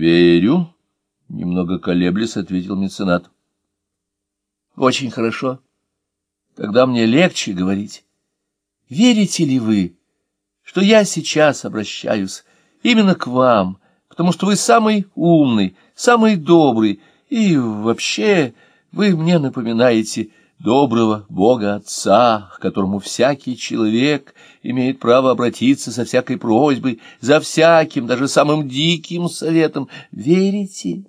Верю, — немного колеблясь, ответил меценат. — Очень хорошо. Тогда мне легче говорить. Верите ли вы, что я сейчас обращаюсь именно к вам, потому что вы самый умный, самый добрый, и вообще вы мне напоминаете доброго Бога Отца, к которому всякий человек имеет право обратиться со всякой просьбой, за всяким, даже самым диким советом. Верите?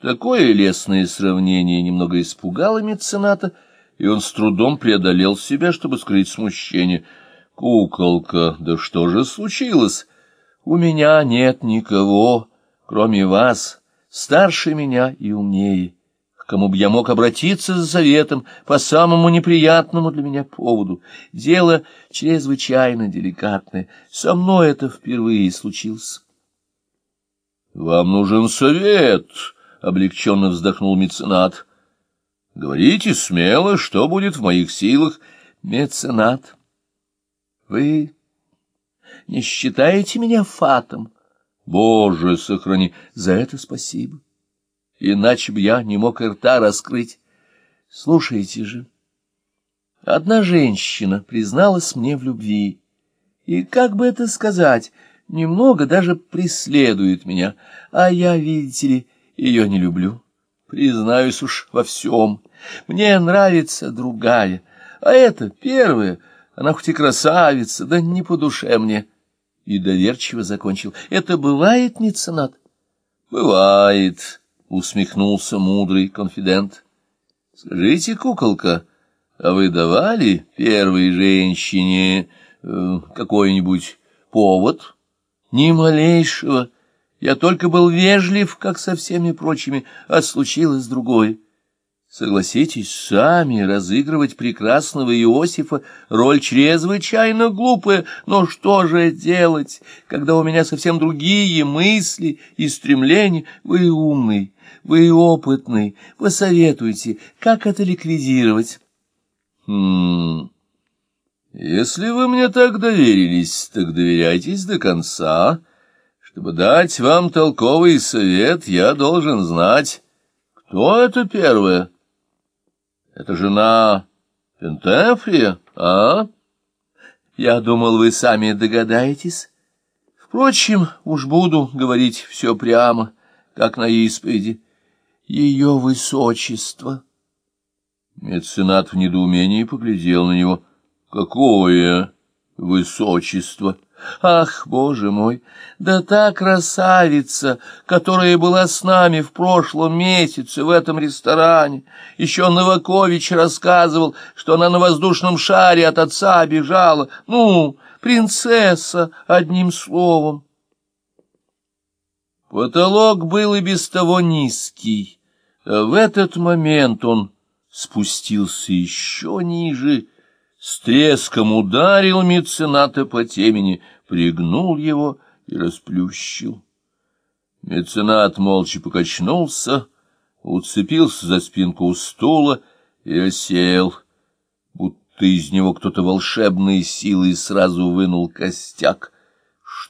Такое лесное сравнение немного испугало мецената, и он с трудом преодолел себя, чтобы скрыть смущение. «Куколка, да что же случилось? У меня нет никого, кроме вас, старше меня и умнее» кому бы я мог обратиться за советом по самому неприятному для меня поводу. Дело чрезвычайно деликатное. Со мной это впервые случилось. — Вам нужен совет, — облегченно вздохнул меценат. — Говорите смело, что будет в моих силах. — Меценат, вы не считаете меня фатом? — Боже, сохрани, за это спасибо иначе бы я не мог рта раскрыть. Слушайте же, одна женщина призналась мне в любви, и, как бы это сказать, немного даже преследует меня, а я, видите ли, ее не люблю. Признаюсь уж во всем, мне нравится другая, а эта первая, она хоть и красавица, да не по душе мне. И доверчиво закончил. Это бывает, меценат? Бывает. — усмехнулся мудрый конфидент. — Скажите, куколка, а вы давали первой женщине э, какой-нибудь повод? — Ни малейшего. Я только был вежлив, как со всеми прочими, а случилось другое. Согласитесь, сами разыгрывать прекрасного Иосифа роль чрезвычайно глупая, но что же делать, когда у меня совсем другие мысли и стремления? Вы умный, вы опытный, посоветуйте, как это ликвидировать? Хм... Если вы мне так доверились, так доверяйтесь до конца. Чтобы дать вам толковый совет, я должен знать, кто это первое. Это жена Пентефрия, а? Я думал, вы сами догадаетесь. Впрочем, уж буду говорить все прямо, как на исповеди ее высочество. Меценат в недоумении поглядел на него. Какое высочество! Ах, боже мой, да та красавица, которая была с нами в прошлом месяце в этом ресторане. Еще Новакович рассказывал, что она на воздушном шаре от отца бежала. Ну, принцесса, одним словом. Потолок был и без того низкий. А в этот момент он спустился еще ниже, с треском ударил мецената по темени, пригнул его и расплющил. Меценат молча покачнулся, уцепился за спинку стула и осел, будто из него кто-то волшебной силой сразу вынул костяк.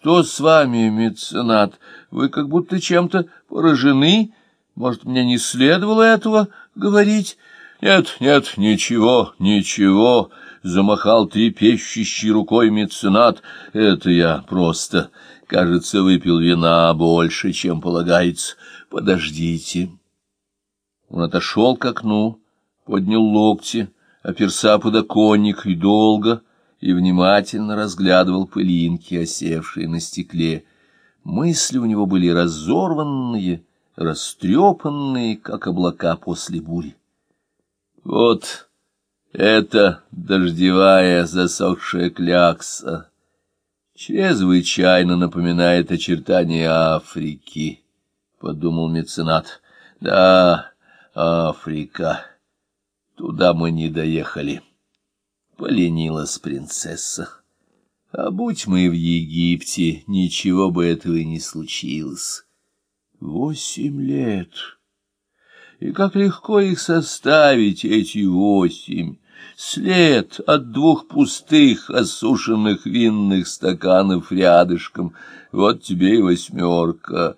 Что с вами, меценат? Вы как будто чем-то поражены? Может, мне не следовало этого говорить? Нет, нет, ничего, ничего, замахал трепещущей рукой меценат. Это я просто, кажется, выпил вина больше, чем полагается. Подождите. Он отошел к окну, поднял локти, оперся подоконник и долго и внимательно разглядывал пылинки, осевшие на стекле. Мысли у него были разорванные, растрепанные, как облака после бури. Вот это дождевая засохшая клякса чрезвычайно напоминает очертания Африки, — подумал меценат. Да, Африка. Туда мы не доехали. Поленилась принцесса. А будь мы в Египте, ничего бы этого и не случилось. Восемь лет. И как легко их составить, эти восемь. След от двух пустых осушенных винных стаканов рядышком. Вот тебе и восьмерка.